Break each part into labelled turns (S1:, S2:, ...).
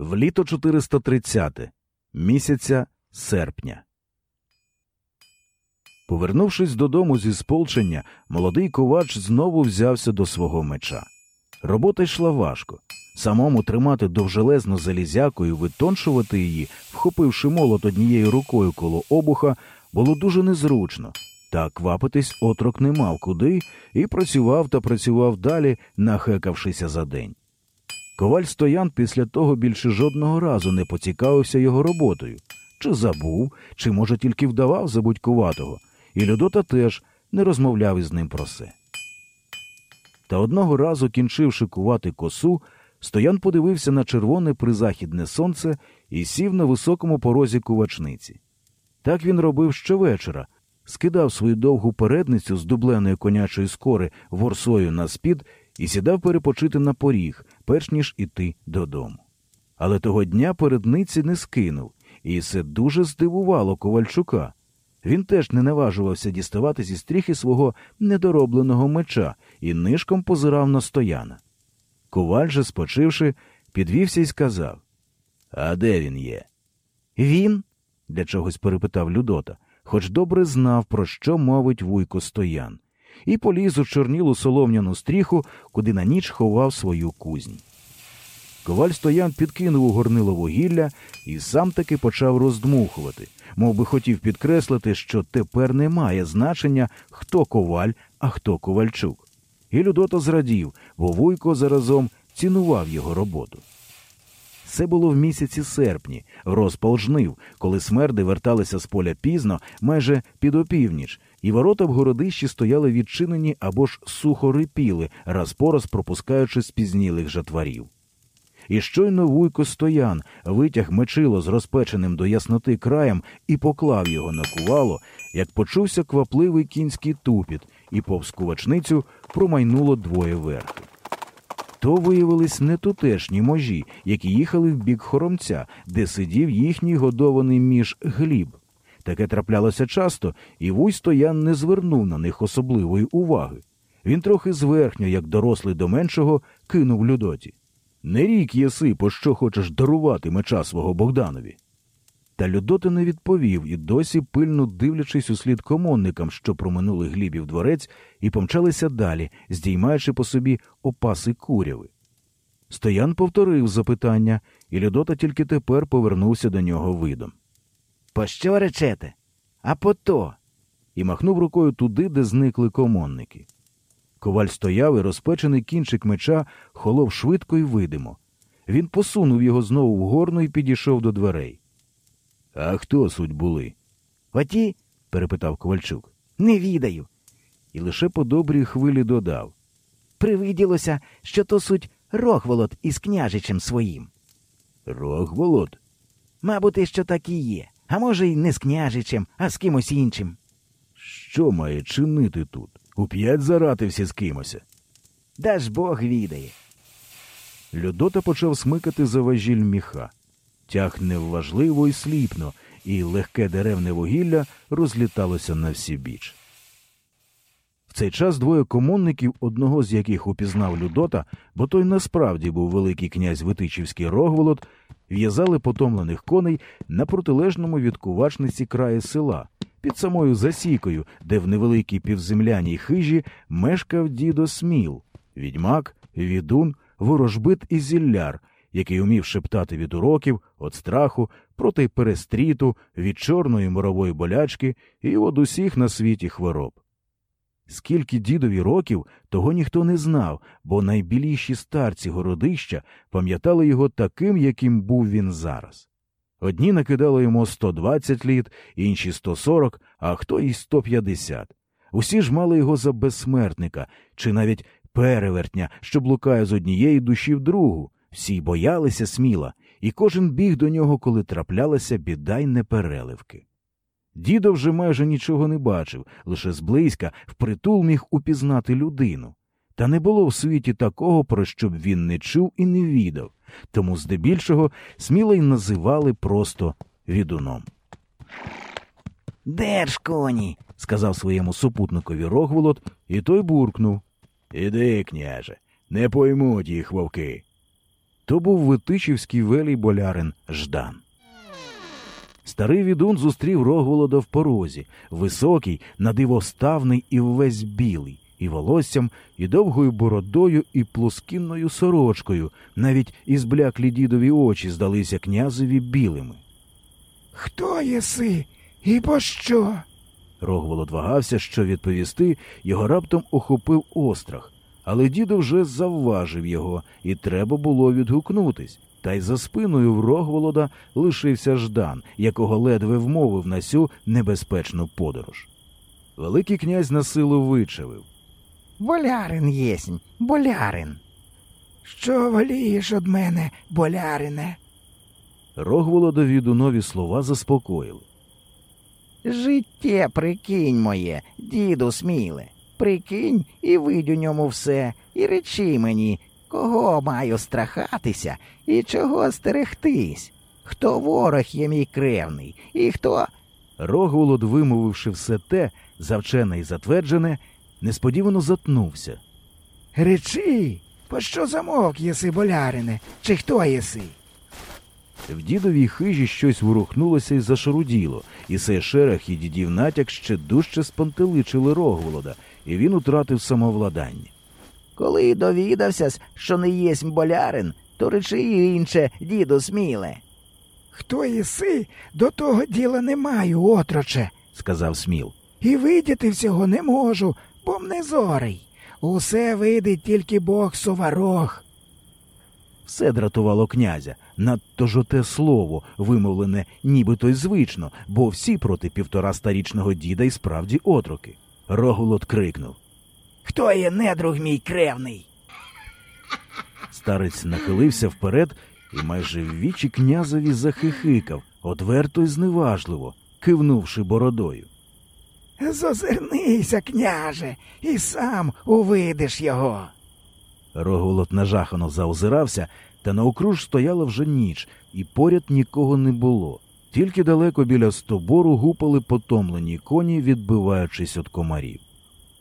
S1: в літо 430 місяця серпня. Повернувшись додому зі сполчення, молодий ковач знову взявся до свого меча. Робота йшла важко. Самому тримати довжелезну залізяку і витончувати її, вхопивши молот однією рукою коло обуха, було дуже незручно, та квапитись отрок не мав куди і працював та працював далі, нахекавшися за день. Коваль Стоян після того більше жодного разу не поцікавився його роботою, чи забув, чи, може, тільки вдавав забудькуватого, і Людота теж не розмовляв із ним про це. Та одного разу, кінчивши кувати косу, Стоян подивився на червоне призахідне сонце і сів на високому порозі кувачниці. Так він робив щовечора, скидав свою довгу передницю з дубленої конячої скори ворсою на спід і сідав перепочити на поріг, перш ніж іти додому. Але того дня передниці не скинув, і це дуже здивувало Ковальчука. Він теж не наважувався діставати зі стріхи свого недоробленого меча і нишком позирав на стояна. Коваль же, спочивши, підвівся і сказав А де він є? Він? для чогось перепитав Людота, хоч добре знав, про що мовить вуйко стоян і поліз у чорнілу солом'яну стріху, куди на ніч ховав свою кузнь. Коваль стоян підкинув у горнило вугілля і сам таки почав роздмухувати, мов би хотів підкреслити, що тепер не має значення, хто коваль, а хто ковальчук. І Людото зрадів, бо Вуйко заразом цінував його роботу. Це було в місяці серпні, розпал жнив, коли смерди верталися з поля пізно, майже під опівніч, і ворота в городищі стояли відчинені або ж сухо рипіли, раз по раз пропускаючи спізнілих жатварів. І щойно вуйко стоян витяг мечило з розпеченим до ясноти краєм і поклав його на кувало, як почувся квапливий кінський тупіт, і повз кувачницю промайнуло двоє верхи. То виявились не тутешні можі, які їхали в бік хоромця, де сидів їхній годований між гліб. Таке траплялося часто, і вуй стоян не звернув на них особливої уваги. Він трохи зверхньо, як дорослий до меншого, кинув Людоті. Не рік єси, по що хочеш дарувати меча свого Богданові. Та Людоти не відповів і досі пильно дивлячись услід комонникам, що проминули глібів дворець, і помчалися далі, здіймаючи по собі опаси куряви. Стоян повторив запитання, і Людота тільки тепер повернувся до нього видом. Пощо речете? А пото. І махнув рукою туди, де зникли комонники. Коваль стояв і розпечений кінчик меча холов швидко й видимо. Він посунув його знову в горну і підійшов до дверей. А хто суть були? Оті? перепитав Ковальчук. Не відаю. І лише по добрій хвилі додав. Привиділося, що то суть Рогволод із княжичем своїм. Рогволод? Мабуть, що так і є а може, й не з княжичем, а з кимось іншим. Що має чинити тут? Уп'ять заратився з кимось. Даж бог відає. Людота почав смикати за важіль міха. Тяг невважливо і сліпно, і легке деревне вугілля розліталося на всі біч цей час двоє комунників, одного з яких упізнав Людота, бо той насправді був великий князь Витичівський Рогволод, в'язали потомлених коней на протилежному відкувачниці кувачниці краї села, під самою засікою, де в невеликій півземляній хижі мешкав дідо Сміл, відьмак, відун, ворожбит і зілляр, який умів шептати від уроків, від страху, проти перестріту, від чорної морової болячки і от усіх на світі хвороб. Скільки дідові років, того ніхто не знав, бо найбіліші старці городища пам'ятали його таким, яким був він зараз. Одні накидали йому 120 літ, інші 140, а хто і 150. Усі ж мали його за безсмертника чи навіть перевертня, що блукає з однієї душі в другу. Всі боялися сміла, і кожен біг до нього, коли траплялася біда й непереливки. Дідо вже майже нічого не бачив, лише зблизька впритул міг упізнати людину. Та не було в світі такого, про що б він не чув і не відав, тому здебільшого сміло й називали просто відуном. Держ коні, сказав своєму супутникові Рогволод, і той буркнув. Іди, княже, не поймуть їх вовки. То був витичівський велій болярин Ждан. Старий відун зустрів Рогволода в порозі, високий, надивоставний і весь білий, і волоссям, і довгою бородою, і плоскінною сорочкою, навіть ізбляклі дідові очі здалися князеві білими.
S2: Хто єси і пощо?
S1: Рогволод вагався, що відповісти, його раптом охопив острах, але дідо вже завважив його, і треба було відгукнутись. Та й за спиною в Рогволода лишився Ждан, якого ледве вмовив на сю небезпечну подорож. Великий князь на силу вичавив Болярин єсмь, болярин.
S2: Що волієш од мене, болярине?
S1: Рогволодові дунові слова заспокоїли. Життє прикинь моє, діду сміле,
S2: прикинь і видь у ньому все, і речи мені, Кого маю страхатися і чого стерегтись? Хто ворог є мій кревний,
S1: і хто. Рогволод, вимовивши все те, завчене і затверджене,
S2: несподівано затнувся. Речи, пощо замовк єси, болярине, чи хто єси?
S1: В дідовій хижі щось ворухнулося і зашаруділо, і цей шерах і дідів натяк ще дужче спантеличили Рогволода, і
S2: він утратив самовладання. Коли довідався, що не єсмь болярин, то речи й інше, діду сміле. Хто єси, до того діла не маю, отроче, сказав Сміл. І видіти всього не можу, бо мне зорий. Усе видить тільки бог Суварог.
S1: Все дратувало князя, надто ж оте слово, вимовлене нібито й звично, бо всі проти півтора старічного діда і справді отроки. Рогулот крикнув
S2: Хто є недруг мій кревний?
S1: Старець нахилився вперед і майже в вічі князеві захихикав, одверто й зневажливо, кивнувши бородою.
S2: Зозирнися, княже, і сам увидиш його.
S1: Рогулот нажахано заозирався, та наокруж стояла вже ніч, і поряд нікого не було. Тільки далеко біля стобору гупали потомлені коні, відбиваючись від комарів.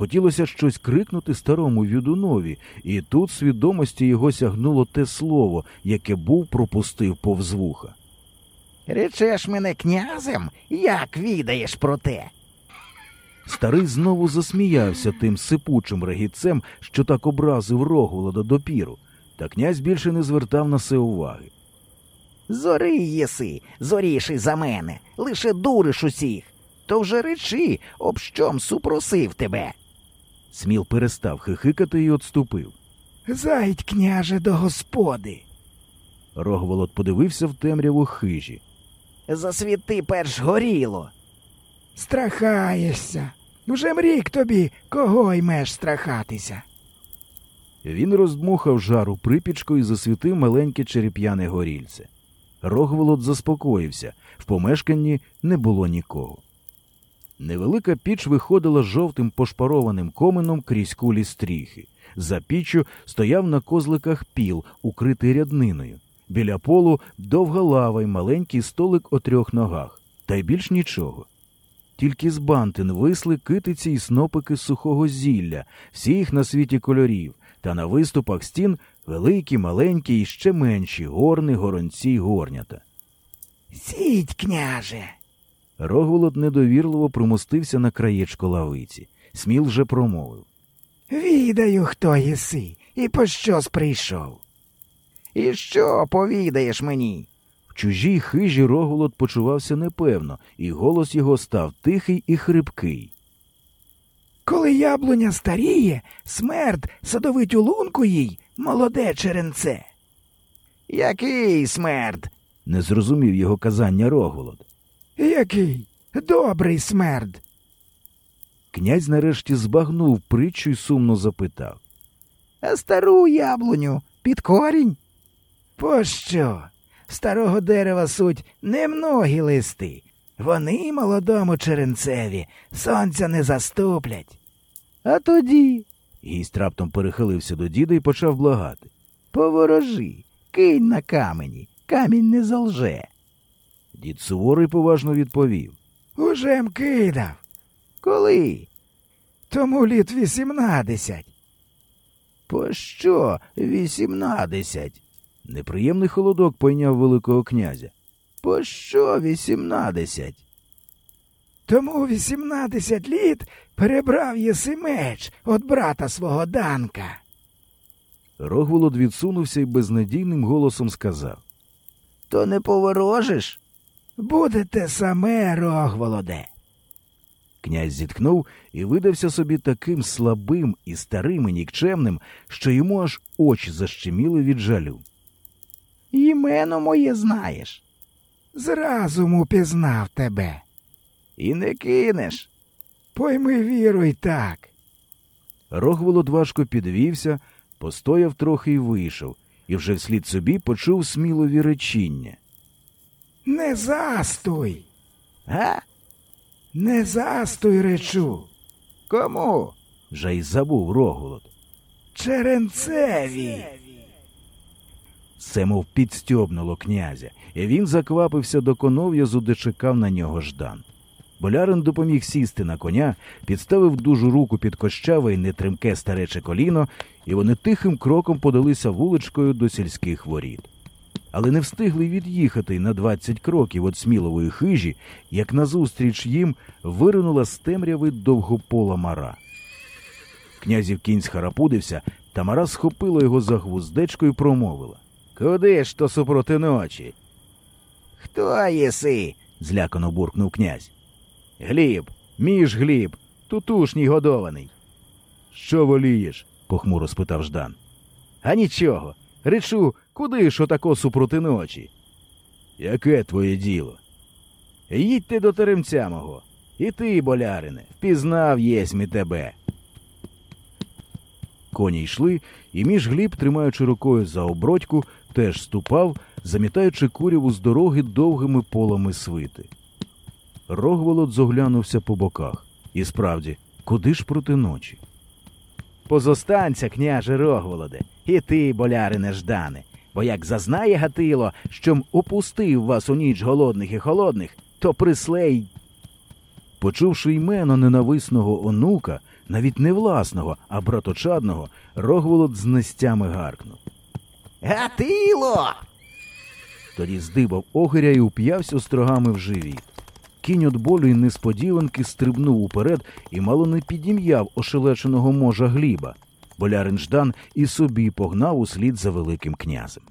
S1: Хотілося щось крикнути старому відунові, і тут свідомості його сягнуло те слово, яке був пропустив повз вуха.
S2: Речеш мене князем, як відаєш про те.
S1: Старий знову засміявся тим сипучим регітцем, що так образив Рогволода допіру, та князь більше не
S2: звертав на це уваги. Зори єси, зоріший за мене, лише дуриш усіх. То вже речи, об щом супросив тебе.
S1: Сміл перестав хихикати і отступив.
S2: Зайдь, княже, до господи.
S1: Рогволод подивився в темряву хижі.
S2: Засвіти перш горіло. Страхаєшся. Вже мрік тобі, кого ймеш страхатися.
S1: Він роздмухав жару припічку і засвітив маленьке череп'яне горільце. Рогволод заспокоївся в помешканні не було нікого. Невелика піч виходила жовтим пошпарованим комином крізь кулі стріхи. За пічю стояв на козликах піл, укритий рядниною. Біля полу довга лава й маленький столик о трьох ногах, та й більш нічого. Тільки з бантин висли китиці й снопики сухого зілля, всі їх на світі кольорів, та на виступах стін великі, маленькі і ще менші горни, горонці й горнята.
S2: Сідь, княже.
S1: Рогволод недовірливо примостився на краєчку лавиці. Сміл же промовив
S2: Відаю, хто єси, і по щось прийшов. І що повідаєш мені? В чужій хижі Рогволод почувався непевно, і голос його став тихий і хрипкий. Коли яблуня старіє, смерть садовить у лунку їй молоде черенце.
S1: Який
S2: смерть?
S1: не зрозумів його казання Рогволод. Який добрий смерд. Князь нарешті збагнув
S2: притчу і сумно запитав. А стару яблуню під корінь? Пощо? Старого дерева суть немногі листи. Вони молодому черенцеві сонця не заступлять. А тоді.
S1: Гість раптом перехилився до діда і почав благати.
S2: Поворожи,
S1: кинь на камені, камінь не залже. Дід суворий поважно
S2: відповів. Уже мкидав. Коли? Тому літ вісімнадесять. Пощо вісімнадесять?
S1: Неприємний холодок пойняв Великого князя. Пощо вісімнадесять?
S2: Тому вісімнадесять літ перебрав єси меч от брата свого данка. Рогволод відсунувся
S1: і безнадійним голосом сказав То не поворожиш? Буде те саме Рогволоде. Князь зіткнув і видався собі таким слабим і старим і нікчемним, що йому аж очі защеміли від жалю.
S2: Імено моє знаєш. Зразу упізнав тебе. І не кинеш. Пойми віру й так.
S1: Рогволод важко підвівся, постояв трохи і вийшов, і вже вслід собі почув смілові речіння.
S2: Не застой. Га? Не застой, речу. Кому? Вже
S1: й забув Рогулот.
S2: Черенцеві.
S1: Це мов підстьобнуло князя, і він заквапився до конов'язу, де чекав на нього Ждан. Болярин допоміг сісти на коня, підставив дужу руку під кощаве і нетримке старече коліно, і вони тихим кроком подалися вуличкою до сільських воріт але не встигли від'їхати на 20 кроків від смілової хижі, як назустріч їм виринула з темряви довгопола мара. Князів кінь схарапудився, та мара схопила його за гвуздечко і промовила Куди ж то супроти ночі? Хто єси? злякано буркнув князь. Гліб, мій ж гліб, тутушній годований. Що волієш? похмуро спитав Ждан. А нічого. Речу, куди ж отако супроти ночі? Яке твоє діло? Їдьте до теремця мого. І ти, болярине, впізнав єсмі тебе. Коні йшли, і між гліб, тримаючи рукою за обродьку, теж ступав, замітаючи куряву з дороги довгими полами свити. Рогволод зоглянувся по боках. І справді, куди ж проти ночі? Позостанься, княже Рогволоде. І ти, болярине Ждане, бо як зазнає Гатило, що опустив вас у ніч голодних і холодних, то прислей. Почувши імено ненависного онука, навіть не власного, а браточадного, Рогволод з нестями гаркнув. Гатило. Тоді здибав огиря і уп'явся строгами в живіт. Кінь от болю й несподіванки стрибнув уперед і мало не підім'яв ошелеченого можа гліба болярин Ждан і собі погнав услід за Великим князем.